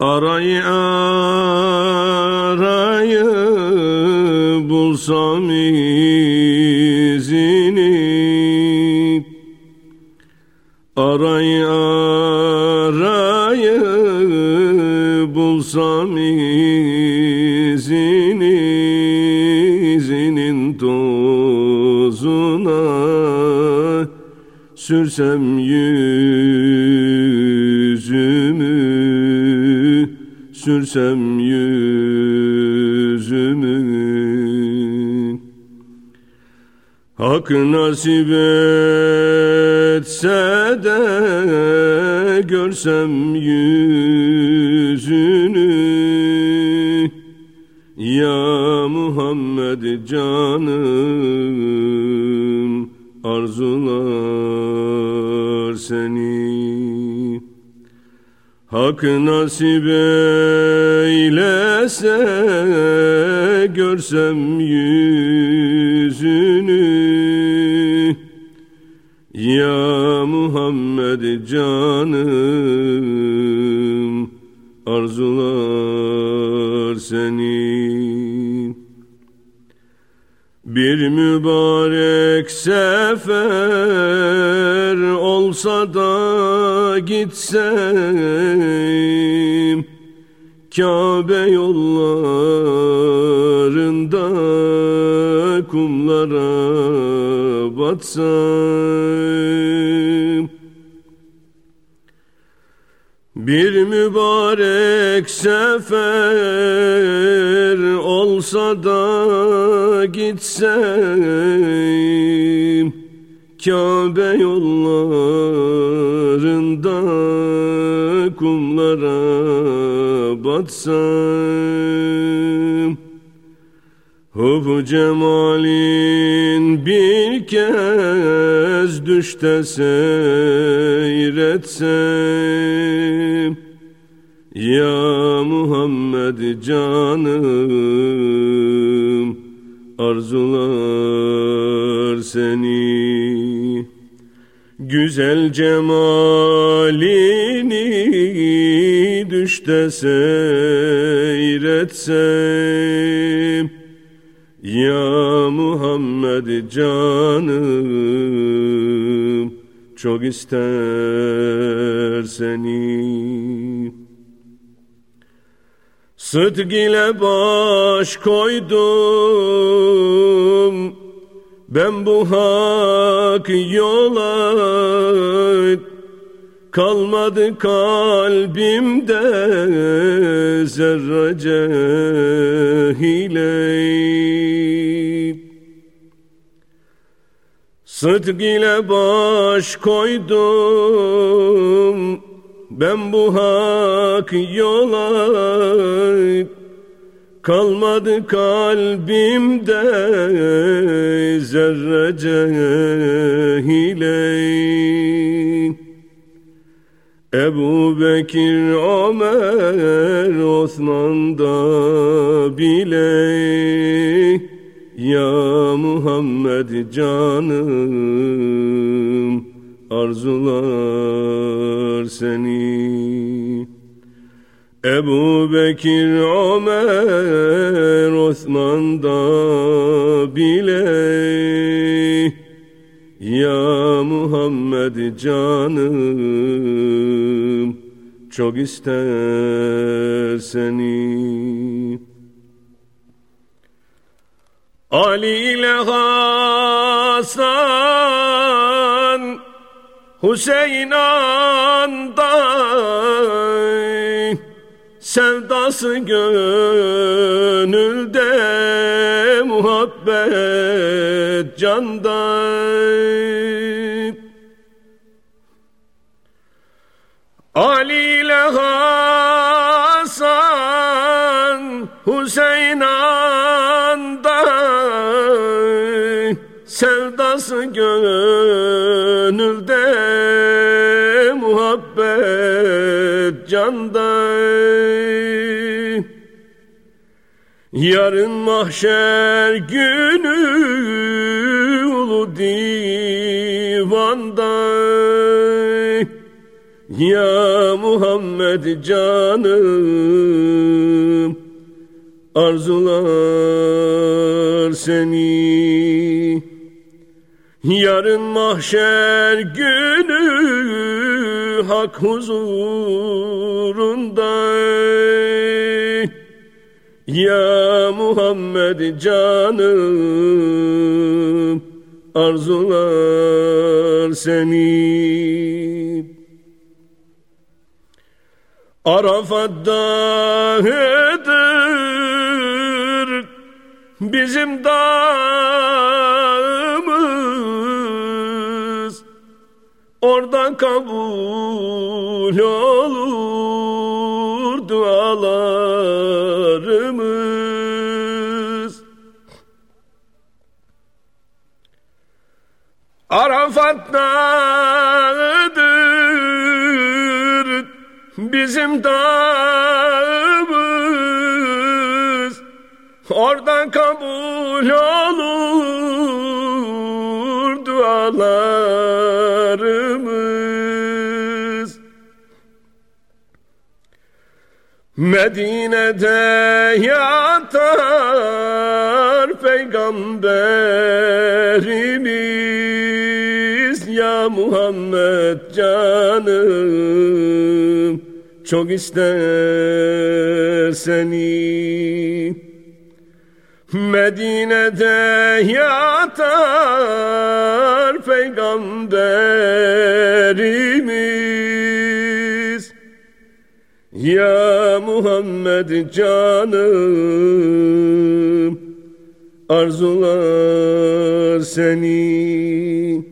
Arayı arayı bulsam izini. Arayı arayı bulsam izini. İzinin tozuna sürsem yüzümü sürsem yüzümü Hak nasip etse de görsem yüzünü Hak nasip eylese görsem yüzünü. Ya Muhammed canım arzular seni bir mübarek sefer olsa da gitsem Kabe yollarında kumlara batsam bir mübarek sefer olsa da gitsem Kabe yollarında kumlara batsam. Hub cemalin bir kez düşte seyretsem Ya Muhammed canım arzular seni. Güzel cemalini düşte seyretsem. Ya Muhammed canım çok ister seni Sıdk ile baş koydum. Ben bu hak yola Kalmadı kalbimde zerrece hile Sıdk ile baş koydum ben bu hak yola Kalmadı kalbimde zerrece hile Ebu Bekir, Ömer, Osman da bile. Ya Muhammed canım arzular Ebu Bekir, Ömer, Osman da bile. Ya Muhammed canım çok ister seni. Ali ile Hasan Hüseyin anday Sevdası gönülde muhabbet canda Ali ile Hasan Hüseyin anda Sevdası gönülde muhabbet canda Yarın mahşer günü ulu divanda. Ya Muhammed canım arzular seni. Yarın mahşer günü hak huzurunda Ya Muhammed canım arzular seni. Arafat dağıdır bizim dağımız Orada kabul olur dualarımız. Arafat dağıdır bizim dağımız. Orada kabul olur Medine'de yatar peygamberimiz. Ya Muhammed canım çok ister seni. Medine'de yatar peygamberimiz Ya Muhammed canım arzular seni